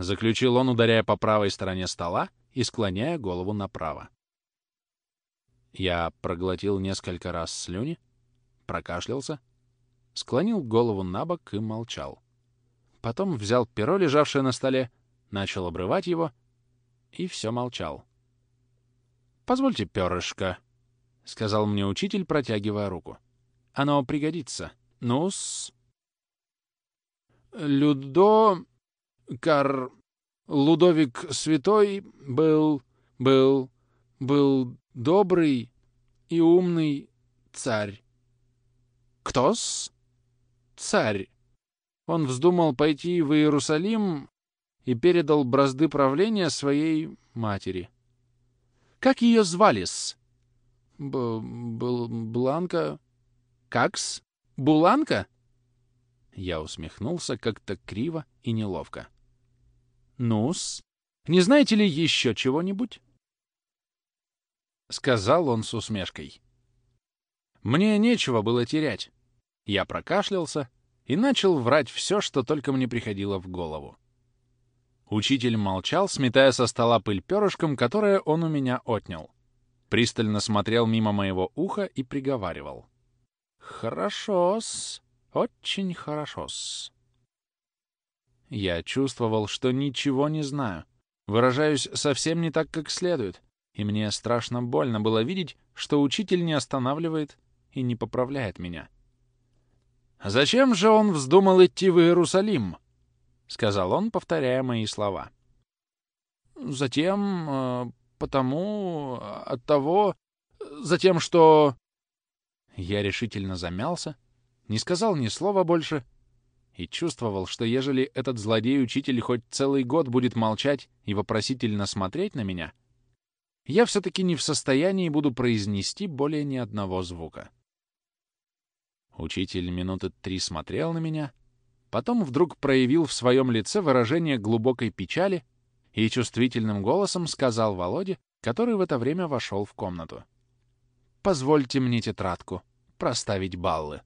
Заключил он, ударяя по правой стороне стола и склоняя голову направо. Я проглотил несколько раз слюни, прокашлялся, склонил голову на бок и молчал. Потом взял перо, лежавшее на столе, начал обрывать его и все молчал. «Позвольте перышко», — сказал мне учитель, протягивая руку. «Оно пригодится. Ну-с...» «Людо... Кар... Лудовик Святой был... был... был добрый и умный царь». «Кто-с?» «Царь. Он вздумал пойти в Иерусалим и передал бразды правления своей матери». Как ее звали-с? Б -б Бланка. Как-с? Буланка? Я усмехнулся как-то криво и неловко. Ну-с, не знаете ли еще чего-нибудь? Сказал он с усмешкой. Мне нечего было терять. Я прокашлялся и начал врать все, что только мне приходило в голову. Учитель молчал, сметая со стола пыль перышком, которое он у меня отнял. Пристально смотрел мимо моего уха и приговаривал. «Хорошо-с, очень хорошо-с». Я чувствовал, что ничего не знаю, выражаюсь совсем не так, как следует, и мне страшно больно было видеть, что учитель не останавливает и не поправляет меня. «Зачем же он вздумал идти в Иерусалим?» — сказал он, повторяя мои слова. «Затем, э, потому, от того, затем, что...» Я решительно замялся, не сказал ни слова больше и чувствовал, что ежели этот злодей-учитель хоть целый год будет молчать и вопросительно смотреть на меня, я все-таки не в состоянии буду произнести более ни одного звука. Учитель минуты три смотрел на меня, Потом вдруг проявил в своем лице выражение глубокой печали и чувствительным голосом сказал Володе, который в это время вошел в комнату. «Позвольте мне тетрадку, проставить баллы».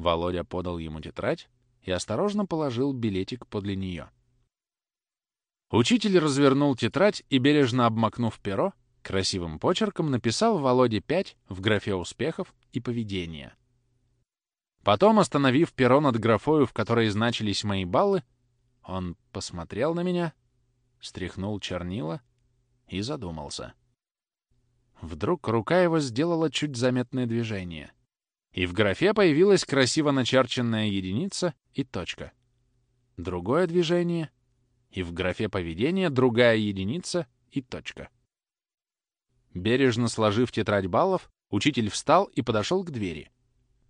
Володя подал ему тетрадь и осторожно положил билетик подле нее. Учитель развернул тетрадь и, бережно обмакнув перо, красивым почерком написал Володе 5 в графе успехов и поведения. Потом, остановив перо над графою, в которой значились мои баллы, он посмотрел на меня, стряхнул чернила и задумался. Вдруг рука его сделала чуть заметное движение, и в графе появилась красиво начерченная единица и точка. Другое движение, и в графе поведения другая единица и точка. Бережно сложив тетрадь баллов, учитель встал и подошел к двери —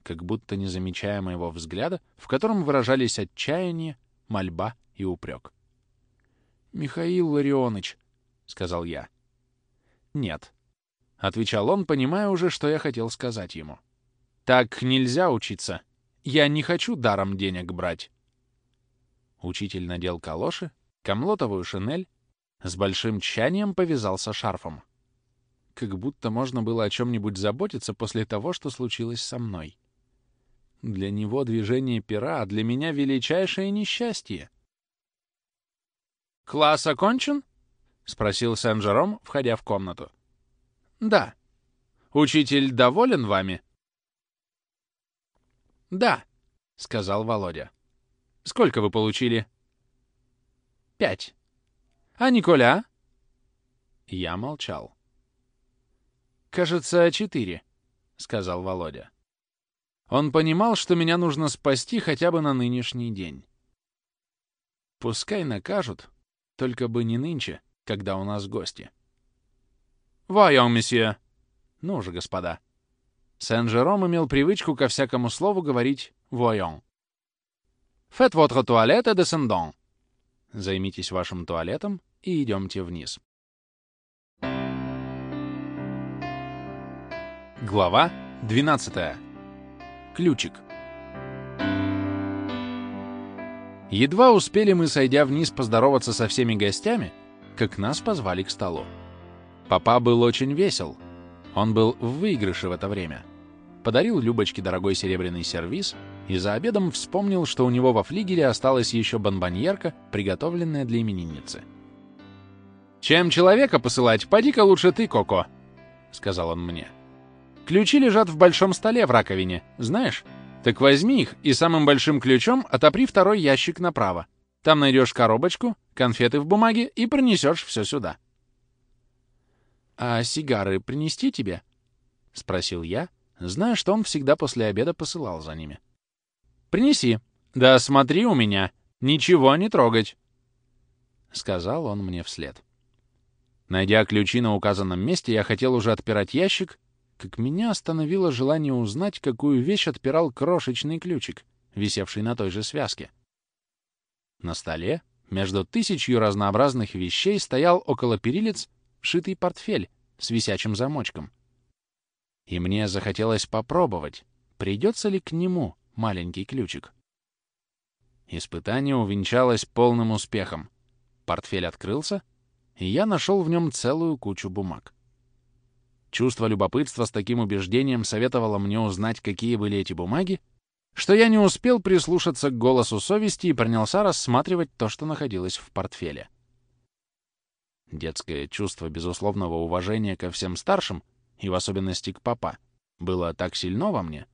как будто не замечая моего взгляда, в котором выражались отчаяние, мольба и упрек. «Михаил Ларионович», — сказал я. «Нет», — отвечал он, понимая уже, что я хотел сказать ему. «Так нельзя учиться. Я не хочу даром денег брать». Учитель надел калоши, комлотовую шинель, с большим тщанием повязался шарфом. Как будто можно было о чем-нибудь заботиться после того, что случилось со мной. Для него движение пера, а для меня величайшее несчастье. «Класс окончен?» — спросил Сен-Жером, входя в комнату. «Да». «Учитель доволен вами?» «Да», — сказал Володя. «Сколько вы получили?» «Пять». «А Николя?» Я молчал. «Кажется, четыре», — сказал Володя. Он понимал, что меня нужно спасти хотя бы на нынешний день. Пускай накажут, только бы не нынче, когда у нас гости. «Voyons, месье!» «Ну же, господа!» Сен-Жером имел привычку ко всякому слову говорить «voyons». «Faites votre toilette et descendons». Займитесь вашим туалетом и идемте вниз. Глава 12 ключик. Едва успели мы, сойдя вниз, поздороваться со всеми гостями, как нас позвали к столу. Папа был очень весел. Он был в выигрыше в это время. Подарил Любочке дорогой серебряный сервиз и за обедом вспомнил, что у него во флигеле осталась еще бомбоньерка, приготовленная для именинницы. «Чем человека посылать, поди-ка лучше ты, Коко», — сказал он мне. «Ключи лежат в большом столе в раковине, знаешь? Так возьми их и самым большим ключом отопри второй ящик направо. Там найдешь коробочку, конфеты в бумаге и принесешь все сюда». «А сигары принести тебе?» — спросил я, зная, что он всегда после обеда посылал за ними. «Принеси. Да смотри у меня. Ничего не трогать», — сказал он мне вслед. Найдя ключи на указанном месте, я хотел уже отпирать ящик, как меня остановило желание узнать, какую вещь отпирал крошечный ключик, висевший на той же связке. На столе, между тысячью разнообразных вещей, стоял около перилец шитый портфель с висячим замочком. И мне захотелось попробовать, придется ли к нему маленький ключик. Испытание увенчалось полным успехом. Портфель открылся, и я нашел в нем целую кучу бумаг. Чувство любопытства с таким убеждением советовало мне узнать, какие были эти бумаги, что я не успел прислушаться к голосу совести и принялся рассматривать то, что находилось в портфеле. Детское чувство безусловного уважения ко всем старшим, и в особенности к папа, было так сильно во мне,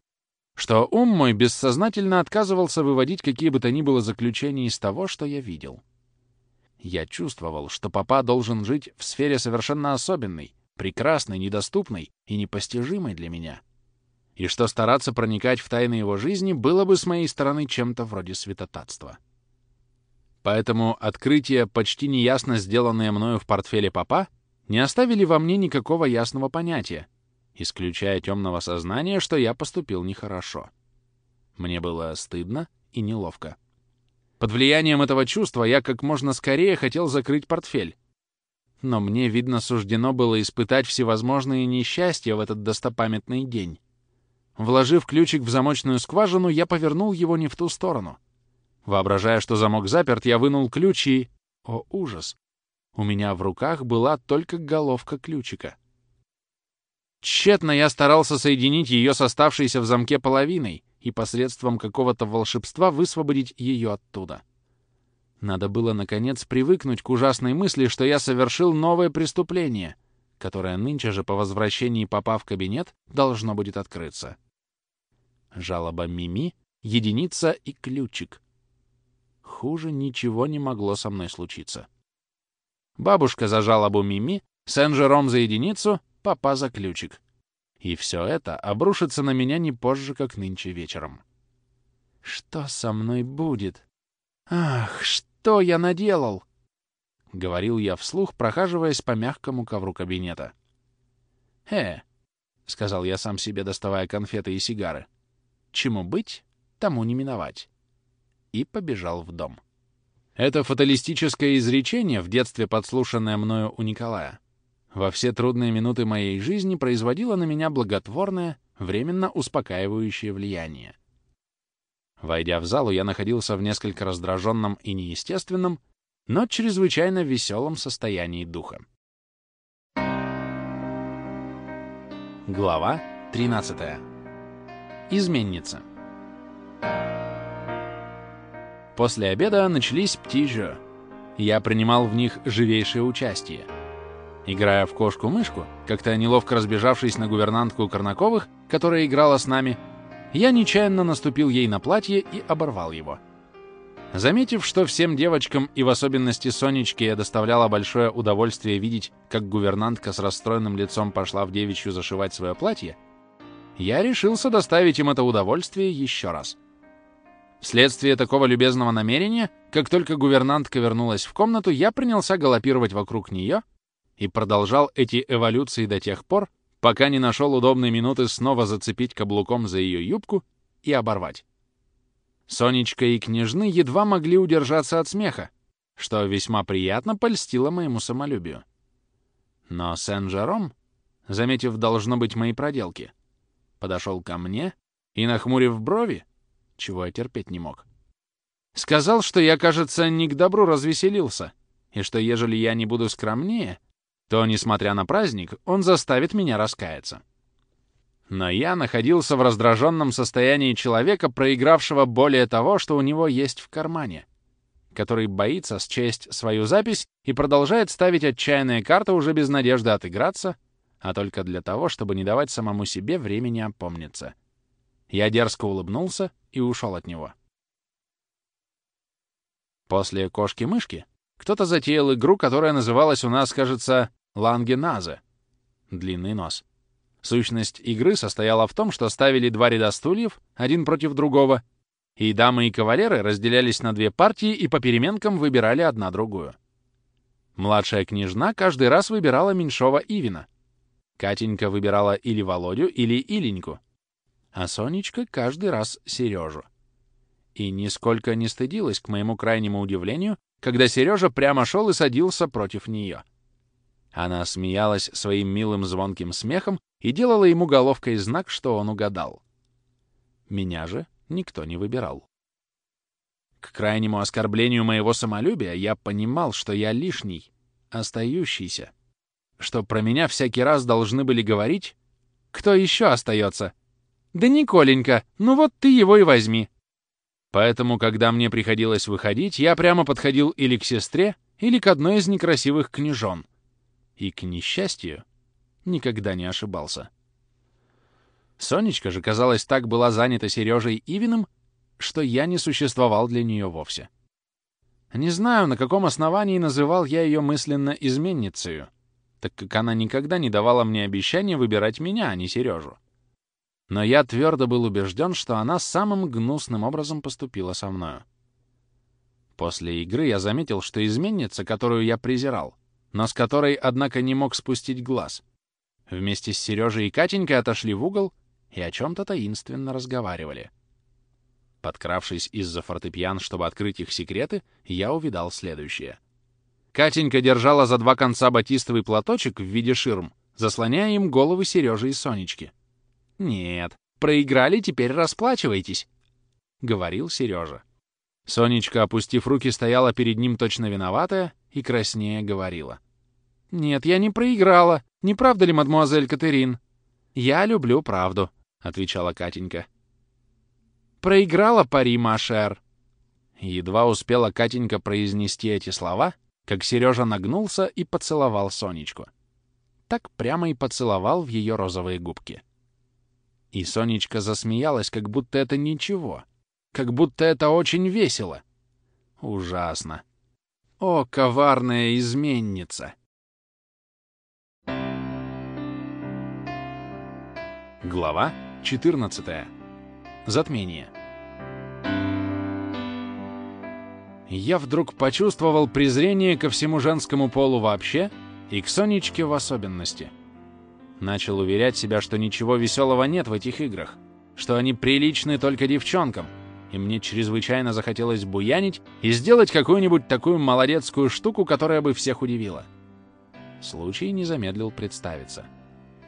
что ум мой бессознательно отказывался выводить какие бы то ни было заключения из того, что я видел. Я чувствовал, что папа должен жить в сфере совершенно особенной, прекрасной, недоступной и непостижимой для меня. И что стараться проникать в тайны его жизни было бы с моей стороны чем-то вроде святотатства. Поэтому открытия, почти неясно сделанные мною в портфеле папа, не оставили во мне никакого ясного понятия, исключая темного сознания, что я поступил нехорошо. Мне было стыдно и неловко. Под влиянием этого чувства я как можно скорее хотел закрыть портфель. Но мне, видно, суждено было испытать всевозможные несчастья в этот достопамятный день. Вложив ключик в замочную скважину, я повернул его не в ту сторону. Воображая, что замок заперт, я вынул ключ и... О, ужас! У меня в руках была только головка ключика. Тщетно я старался соединить ее с оставшейся в замке половиной, и посредством какого-то волшебства высвободить ее оттуда. Надо было, наконец, привыкнуть к ужасной мысли, что я совершил новое преступление, которое нынче же по возвращении папа в кабинет должно будет открыться. Жалоба Мими, единица и ключик. Хуже ничего не могло со мной случиться. Бабушка за жалобу Мими, Сен-Жером за единицу, папа за ключик. И все это обрушится на меня не позже, как нынче вечером. Что со мной будет? Ах, что я наделал? — говорил я вслух, прохаживаясь по мягкому ковру кабинета. «Э», — сказал я сам себе, доставая конфеты и сигары, — «чему быть, тому не миновать». И побежал в дом. Это фаталистическое изречение, в детстве подслушанное мною у Николая, во все трудные минуты моей жизни производило на меня благотворное, временно успокаивающее влияние. Войдя в залу, я находился в несколько раздраженном и неестественном, но чрезвычайно веселом состоянии духа. Глава 13. Изменница. После обеда начались птижи. Я принимал в них живейшее участие — Играя в кошку-мышку, как-то неловко разбежавшись на гувернантку Корнаковых, которая играла с нами, я нечаянно наступил ей на платье и оборвал его. Заметив, что всем девочкам и в особенности Сонечке я доставляла большое удовольствие видеть, как гувернантка с расстроенным лицом пошла в девичью зашивать свое платье, я решился доставить им это удовольствие еще раз. Вследствие такого любезного намерения, как только гувернантка вернулась в комнату, я принялся галопировать вокруг нее — и продолжал эти эволюции до тех пор, пока не нашел удобной минуты снова зацепить каблуком за ее юбку и оборвать. Сонечка и княжны едва могли удержаться от смеха, что весьма приятно польстило моему самолюбию. Но Сен-Жером, заметив, должно быть, мои проделки, подошел ко мне и, нахмурив брови, чего я терпеть не мог, сказал, что я, кажется, не к добру развеселился, и что ежели я не буду скромнее, то, несмотря на праздник, он заставит меня раскаяться. Но я находился в раздраженном состоянии человека, проигравшего более того, что у него есть в кармане, который боится счесть свою запись и продолжает ставить отчаянные карты уже без надежды отыграться, а только для того, чтобы не давать самому себе времени опомниться. Я дерзко улыбнулся и ушел от него. После «Кошки-мышки» кто-то затеял игру, которая называлась у нас, кажется, «Лангеназе» — длинный нос. Сущность игры состояла в том, что ставили два ряда стульев, один против другого, и дамы и кавалеры разделялись на две партии и по переменкам выбирали одна другую. Младшая княжна каждый раз выбирала меньшого Ивина. Катенька выбирала или Володю, или Иленьку. А Сонечка каждый раз Сережу и нисколько не стыдилась, к моему крайнему удивлению, когда Сережа прямо шел и садился против нее. Она смеялась своим милым звонким смехом и делала ему головкой знак, что он угадал. Меня же никто не выбирал. К крайнему оскорблению моего самолюбия я понимал, что я лишний, остающийся, что про меня всякий раз должны были говорить «Кто еще остается?» «Да Николенька, ну вот ты его и возьми». Поэтому, когда мне приходилось выходить, я прямо подходил или к сестре, или к одной из некрасивых княжон. И, к несчастью, никогда не ошибался. Сонечка же, казалось, так была занята Сережей Ивиным, что я не существовал для нее вовсе. Не знаю, на каком основании называл я ее мысленно изменницей, так как она никогда не давала мне обещания выбирать меня, а не Сережу. Но я твердо был убежден, что она самым гнусным образом поступила со мною. После игры я заметил, что изменница, которую я презирал, но с которой, однако, не мог спустить глаз, вместе с Сережей и Катенькой отошли в угол и о чем-то таинственно разговаривали. Подкравшись из-за фортепиан, чтобы открыть их секреты, я увидал следующее. Катенька держала за два конца батистовый платочек в виде ширм, заслоняя им головы Сережи и Сонечки. «Нет, проиграли, теперь расплачивайтесь», — говорил Сережа. Сонечка, опустив руки, стояла перед ним точно виноватая и краснее говорила. «Нет, я не проиграла. Не правда ли, мадмуазель Катерин?» «Я люблю правду», — отвечала Катенька. «Проиграла пари, Машер». Едва успела Катенька произнести эти слова, как Сережа нагнулся и поцеловал Сонечку. Так прямо и поцеловал в ее розовые губки. И Сонечка засмеялась, как будто это ничего. Как будто это очень весело. Ужасно. О, коварная изменница! Глава 14. Затмение. Я вдруг почувствовал презрение ко всему женскому полу вообще и к Сонечке в особенности — Начал уверять себя, что ничего веселого нет в этих играх, что они приличны только девчонкам, и мне чрезвычайно захотелось буянить и сделать какую-нибудь такую молодецкую штуку, которая бы всех удивила. Случай не замедлил представиться.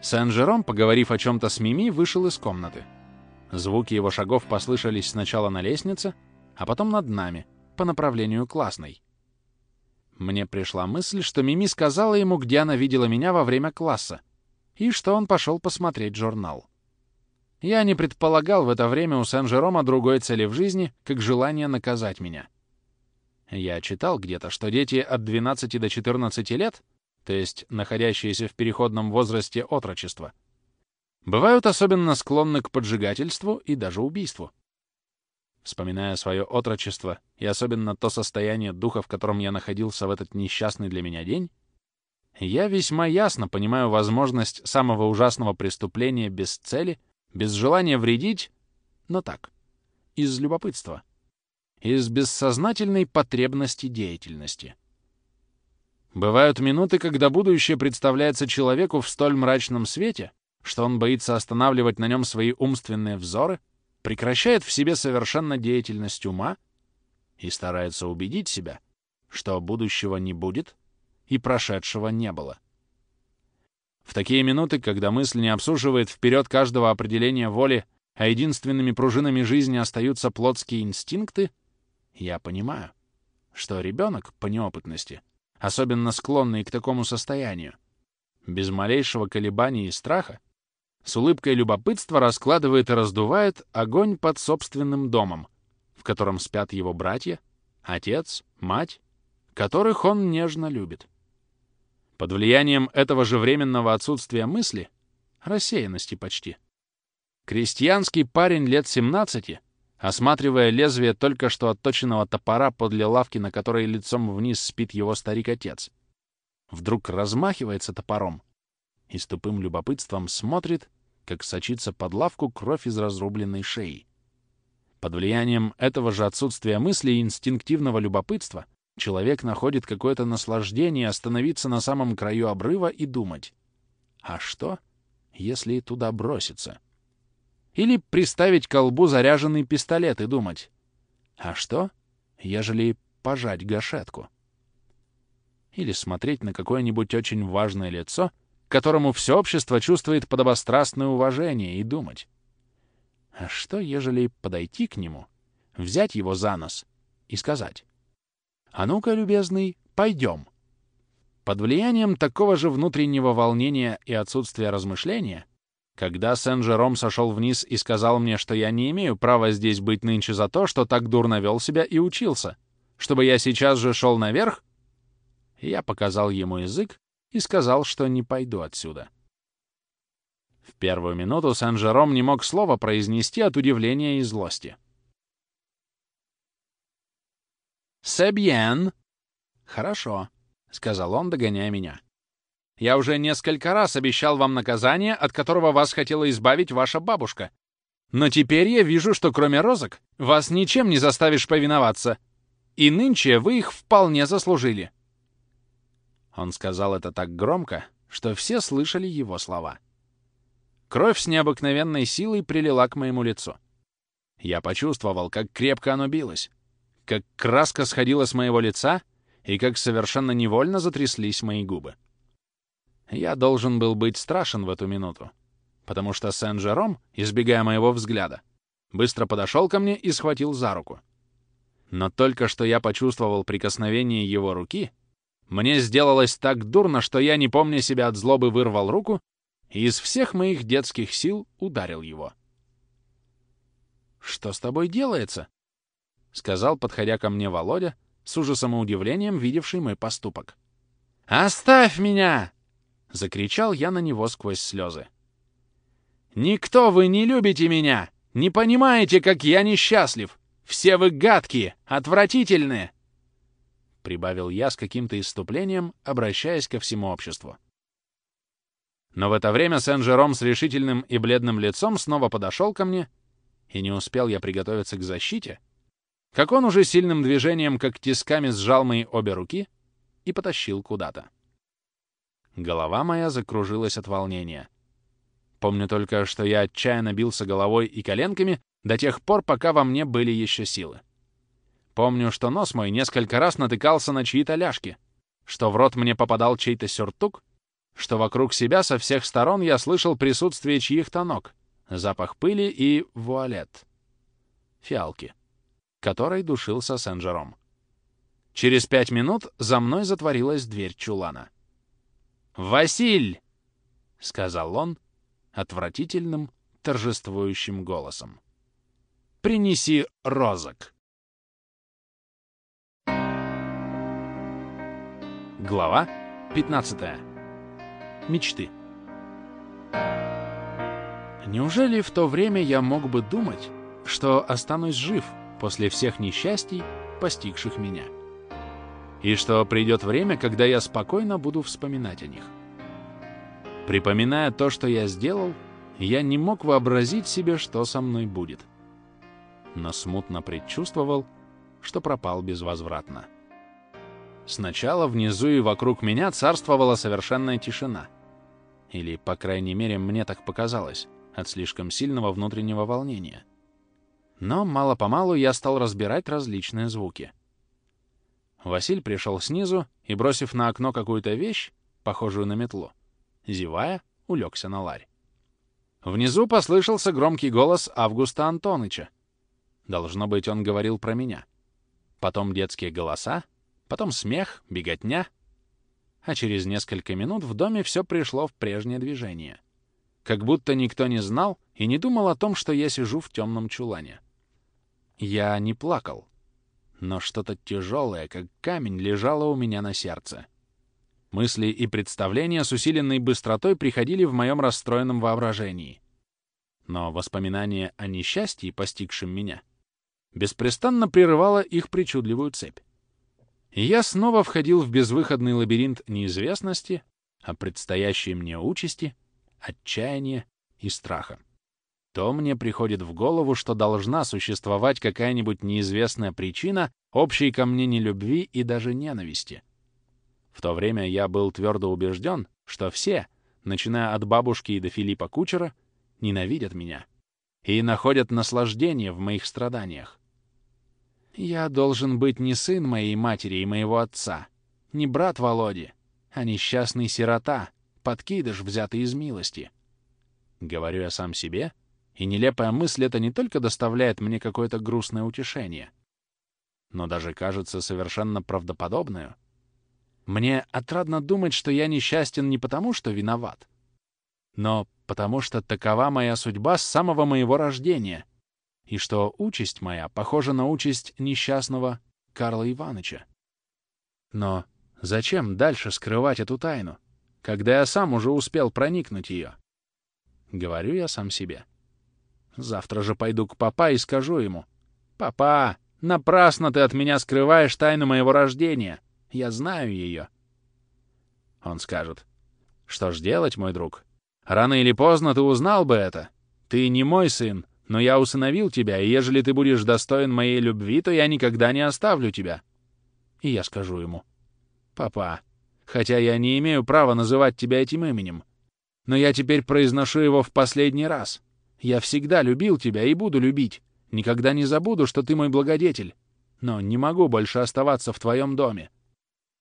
Сен-Жером, поговорив о чем-то с Мими, вышел из комнаты. Звуки его шагов послышались сначала на лестнице, а потом над нами, по направлению классной. Мне пришла мысль, что Мими сказала ему, где она видела меня во время класса, и что он пошел посмотреть журнал. Я не предполагал в это время у Сен-Жерома другой цели в жизни, как желание наказать меня. Я читал где-то, что дети от 12 до 14 лет, то есть находящиеся в переходном возрасте отрочества, бывают особенно склонны к поджигательству и даже убийству. Вспоминая свое отрочество и особенно то состояние духа, в котором я находился в этот несчастный для меня день, я весьма ясно понимаю возможность самого ужасного преступления без цели, без желания вредить, но так, из любопытства, из бессознательной потребности деятельности. Бывают минуты, когда будущее представляется человеку в столь мрачном свете, что он боится останавливать на нем свои умственные взоры, прекращает в себе совершенно деятельность ума и старается убедить себя, что будущего не будет, и прошедшего не было. В такие минуты, когда мысль не обсуживает вперед каждого определения воли, а единственными пружинами жизни остаются плотские инстинкты, я понимаю, что ребенок по неопытности, особенно склонный к такому состоянию, без малейшего колебания и страха, с улыбкой любопытства раскладывает и раздувает огонь под собственным домом, в котором спят его братья, отец, мать, которых он нежно любит. Под влиянием этого же временного отсутствия мысли, рассеянности почти, крестьянский парень лет 17, осматривая лезвие только что отточенного топора подле лавки, на которой лицом вниз спит его старик-отец, вдруг размахивается топором и с тупым любопытством смотрит, как сочится под лавку кровь из разрубленной шеи. Под влиянием этого же отсутствия мысли и инстинктивного любопытства человек находит какое-то наслаждение остановиться на самом краю обрыва и думать, а что, если туда броситься? Или приставить к колбу заряженный пистолет и думать, а что, ежели пожать гашетку? Или смотреть на какое-нибудь очень важное лицо — которому все общество чувствует подобострастное уважение, и думать. А что, ежели подойти к нему, взять его за нос и сказать, «А ну-ка, любезный, пойдем». Под влиянием такого же внутреннего волнения и отсутствия размышления, когда Сен-Жером сошел вниз и сказал мне, что я не имею права здесь быть нынче за то, что так дурно вел себя и учился, чтобы я сейчас же шел наверх, я показал ему язык и сказал, что не пойду отсюда. В первую минуту Сен-Жером не мог слова произнести от удивления и злости. «Себьен!» «Хорошо», — сказал он, догоняя меня. «Я уже несколько раз обещал вам наказание, от которого вас хотела избавить ваша бабушка. Но теперь я вижу, что кроме розок вас ничем не заставишь повиноваться. И нынче вы их вполне заслужили. Он сказал это так громко, что все слышали его слова. Кровь с необыкновенной силой прилила к моему лицу. Я почувствовал, как крепко оно билось, как краска сходила с моего лица и как совершенно невольно затряслись мои губы. Я должен был быть страшен в эту минуту, потому что Сен-Жером, избегая моего взгляда, быстро подошел ко мне и схватил за руку. Но только что я почувствовал прикосновение его руки, мне сделалось так дурно, что я, не помня себя от злобы, вырвал руку и из всех моих детских сил ударил его. «Что с тобой делается?» — сказал, подходя ко мне Володя, с ужасом и удивлением видевший мой поступок. «Оставь меня!» — закричал я на него сквозь слезы. «Никто вы не любите меня! Не понимаете, как я несчастлив! Все вы гадкие, отвратительные!» — прибавил я с каким-то иступлением, обращаясь ко всему обществу. Но в это время Сен-Жером с решительным и бледным лицом снова подошел ко мне, и не успел я приготовиться к защите, как он уже сильным движением, как тисками, сжал мои обе руки и потащил куда-то. Голова моя закружилась от волнения. Помню только, что я отчаянно бился головой и коленками до тех пор, пока во мне были еще силы. Помню, что нос мой несколько раз натыкался на чьи-то ляжки, что в рот мне попадал чей-то сюртук, что вокруг себя со всех сторон я слышал присутствие чьих-то ног, запах пыли и вуалет. Фиалки, которой душился Сен-Жером. Через пять минут за мной затворилась дверь чулана. «Василь!» — сказал он отвратительным, торжествующим голосом. «Принеси розок!» Глава 15. Мечты. Неужели в то время я мог бы думать, что останусь жив после всех несчастий, постигших меня? И что придет время, когда я спокойно буду вспоминать о них? Припоминая то, что я сделал, я не мог вообразить себе, что со мной будет. Но смутно предчувствовал, что пропал безвозвратно. Сначала внизу и вокруг меня царствовала совершенная тишина. Или, по крайней мере, мне так показалось, от слишком сильного внутреннего волнения. Но мало-помалу я стал разбирать различные звуки. Василь пришел снизу и, бросив на окно какую-то вещь, похожую на метлу, зевая, улегся на ларь. Внизу послышался громкий голос Августа Антоныча. Должно быть, он говорил про меня. Потом детские голоса, потом смех, беготня. А через несколько минут в доме все пришло в прежнее движение. как будто никто не знал и не думал о том, что я сижу в темном чулане. Я не плакал, но что-то тяжелое, как камень, лежало у меня на сердце. Мысли и представления с усиленной быстротой приходили в моем расстроенном воображении. Но воспоминание о несчастье, постигшем меня, беспрестанно прерывало их причудливую цепь. И я снова входил в безвыходный лабиринт неизвестности, о предстоящей мне участи, отчаяния и страха. То мне приходит в голову, что должна существовать какая-нибудь неизвестная причина общей ко мне нелюбви и даже ненависти. В то время я был твердо убежден, что все, начиная от бабушки и до Филиппа Кучера, ненавидят меня и находят наслаждение в моих страданиях. Я должен быть не сын моей матери и моего отца, не брат Володи, а несчастный сирота, подкидыш, взятый из милости. Говорю я сам себе, и нелепая мысль эта не только доставляет мне какое-то грустное утешение, но даже кажется совершенно правдоподобную — мне отрадно думать, что я несчастен не потому, что виноват, но потому что такова моя судьба с самого моего рождения, и что участь моя похожа на участь несчастного Карла Ивановича. Но зачем дальше скрывать эту тайну, когда я сам уже успел проникнуть ее? Говорю я сам себе. Завтра же пойду к папа и скажу ему. «Папа, напрасно ты от меня скрываешь тайну моего рождения. Я знаю ее. Он скажет. Что ж делать, мой друг? Рано или поздно ты узнал бы это. Ты не мой сын, но я усыновил тебя, и ежели ты будешь достоин моей любви, то я никогда не оставлю тебя. И я скажу ему. Папа, хотя я не имею права называть тебя этим именем, но я теперь произношу его в последний раз. Я всегда любил тебя и буду любить. Никогда не забуду, что ты мой благодетель. Но не могу больше оставаться в твоем доме.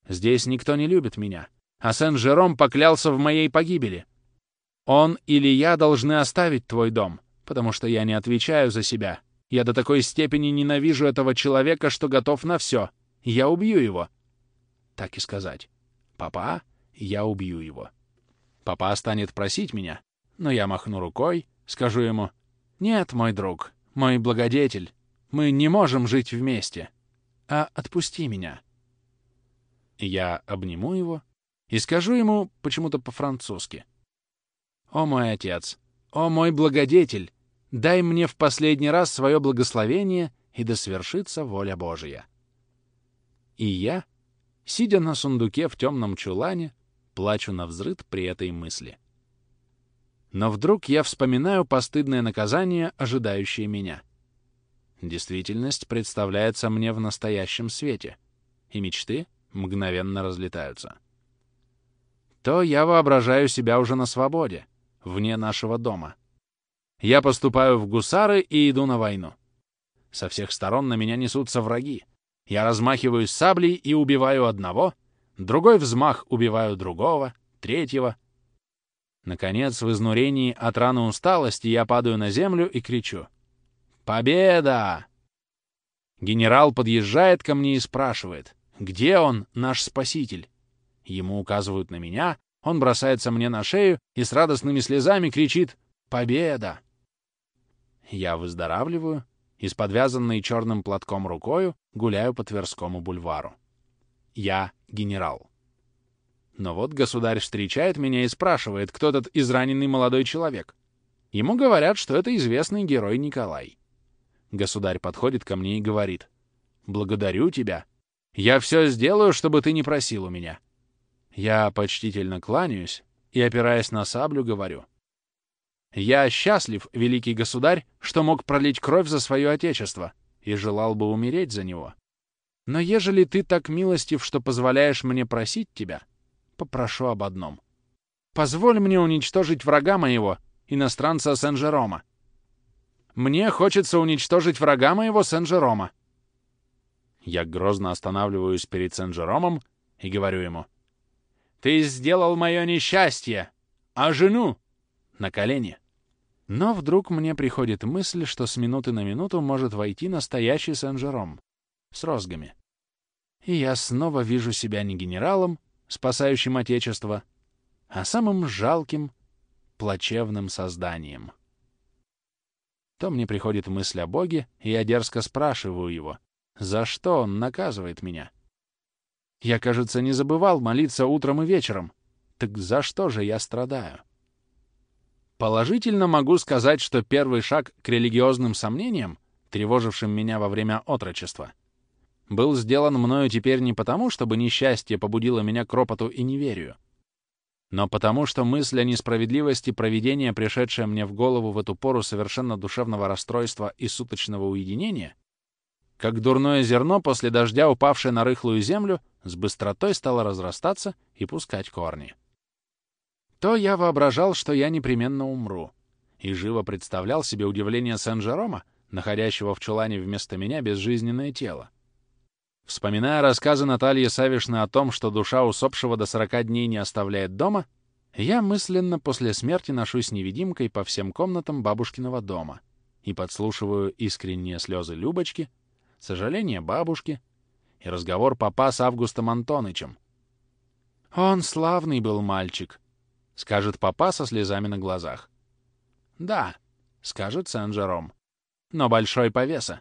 Здесь никто не любит меня, а Сен-Жером поклялся в моей погибели. Он или я должны оставить твой дом, потому что я не отвечаю за себя. Я до такой степени ненавижу этого человека, что готов на все. Я убью его. Так и сказать. Папа, я убью его. Папа станет просить меня, но я махну рукой, скажу ему, «Нет, мой друг, мой благодетель, мы не можем жить вместе, а отпусти меня». Я обниму его и скажу ему почему-то по-французски. «О мой отец! О мой благодетель! Дай мне в последний раз свое благословение, и да свершится воля Божия!» И я, сидя на сундуке в темном чулане, плачу на взрыд при этой мысли. Но вдруг я вспоминаю постыдное наказание, ожидающее меня. Действительность представляется мне в настоящем свете, и мечты — мгновенно разлетаются. То я воображаю себя уже на свободе, вне нашего дома. Я поступаю в гусары и иду на войну. Со всех сторон на меня несутся враги. Я размахиваю саблей и убиваю одного, другой взмах убиваю другого, третьего. Наконец, в изнурении от раны усталости я падаю на землю и кричу. «Победа!» Генерал подъезжает ко мне и спрашивает. Где он, наш спаситель? Ему указывают на меня, он бросается мне на шею и с радостными слезами кричит «Победа!». Я выздоравливаю и с подвязанной черным платком рукою гуляю по Тверскому бульвару. Я генерал. Но вот государь встречает меня и спрашивает, кто этот израненный молодой человек. Ему говорят, что это известный герой Николай. Государь подходит ко мне и говорит, «Благодарю тебя, я все сделаю, чтобы ты не просил у меня. Я почтительно кланяюсь и, опираясь на саблю, говорю. Я счастлив, великий государь, что мог пролить кровь за свое отечество и желал бы умереть за него. Но ежели ты так милостив, что позволяешь мне просить тебя, попрошу об одном. Позволь мне уничтожить врага моего, иностранца Сен-Жерома. Мне хочется уничтожить врага моего Сен-Жерома. Я грозно останавливаюсь перед Сен-Жеромом и говорю ему. «Ты сделал мое несчастье! А жену?» На колени. Но вдруг мне приходит мысль, что с минуты на минуту может войти настоящий Сен-Жером с розгами. И я снова вижу себя не генералом, спасающим Отечество, а самым жалким, плачевным созданием. То мне приходит мысль о Боге, и я дерзко спрашиваю его, за что он наказывает меня? Я, кажется, не забывал молиться утром и вечером. Так за что же я страдаю? Положительно могу сказать, что первый шаг к религиозным сомнениям, тревожившим меня во время отрочества, был сделан мною теперь не потому, чтобы несчастье побудило меня к ропоту и неверию, но потому что мысль о несправедливости проведения, пришедшая мне в голову в эту пору совершенно душевного расстройства и суточного уединения, как дурное зерно после дождя, упавшее на рыхлую землю, с быстротой стало разрастаться и пускать корни. То я воображал, что я непременно умру, и живо представлял себе удивление Сен-Жерома, находящего в чулане вместо меня безжизненное тело. Вспоминая рассказы Натальи Савишны о том, что душа усопшего до сорока дней не оставляет дома, я мысленно после смерти ношусь невидимкой по всем комнатам бабушкиного дома и подслушиваю искренние слезы Любочки, сожаление бабушки и разговор папа с Августом Антонычем. «Он славный был мальчик», — скажет папа со слезами на глазах. «Да», — скажет Сен-Жером, — «но большой повеса.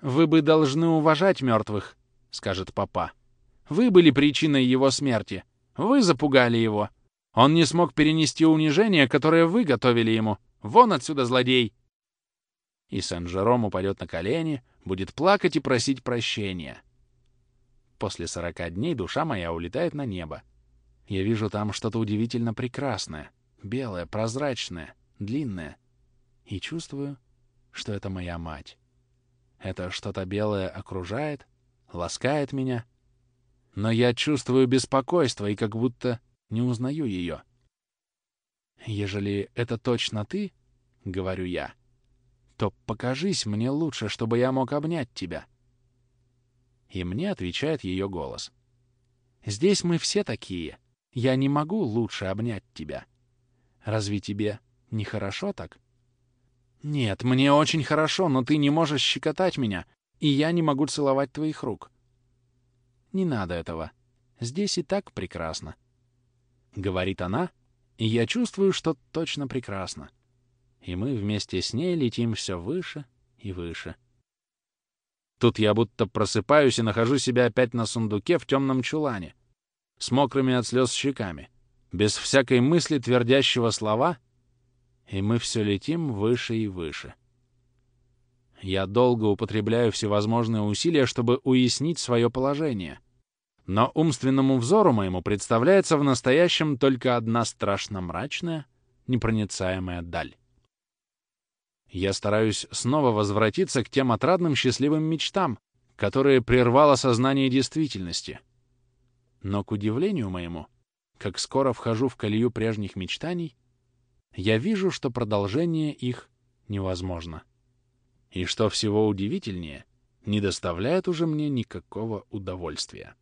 Вы бы должны уважать мертвых», — скажет папа. «Вы были причиной его смерти. Вы запугали его. Он не смог перенести унижение, которое вы готовили ему. Вон отсюда, злодей!» И Сен-Жером упадет на колени, будет плакать и просить прощения. После сорока дней душа моя улетает на небо. Я вижу там что-то удивительно прекрасное, белое, прозрачное, длинное. И чувствую, что это моя мать. Это что-то белое окружает, ласкает меня. Но я чувствую беспокойство и как будто не узнаю ее. «Ежели это точно ты, — говорю я, — то покажись мне лучше, чтобы я мог обнять тебя». И мне отвечает ее голос. «Здесь мы все такие. Я не могу лучше обнять тебя. Разве тебе нехорошо так?» «Нет, мне очень хорошо, но ты не можешь щекотать меня, и я не могу целовать твоих рук». «Не надо этого. Здесь и так прекрасно», — говорит она, и я чувствую, что точно прекрасно. И мы вместе с ней летим все выше и выше. Тут я будто просыпаюсь и нахожу себя опять на сундуке в темном чулане, с мокрыми от слез щеками, без всякой мысли твердящего слова, и мы все летим выше и выше. Я долго употребляю всевозможные усилия, чтобы уяснить свое положение. Но умственному взору моему представляется в настоящем только одна страшно мрачная, непроницаемая даль. Я стараюсь снова возвратиться к тем отрадным счастливым мечтам, которые прервало сознание действительности. Но, к удивлению моему, как скоро вхожу в колею прежних мечтаний, я вижу, что продолжение их невозможно. И что всего удивительнее, не доставляет уже мне никакого удовольствия.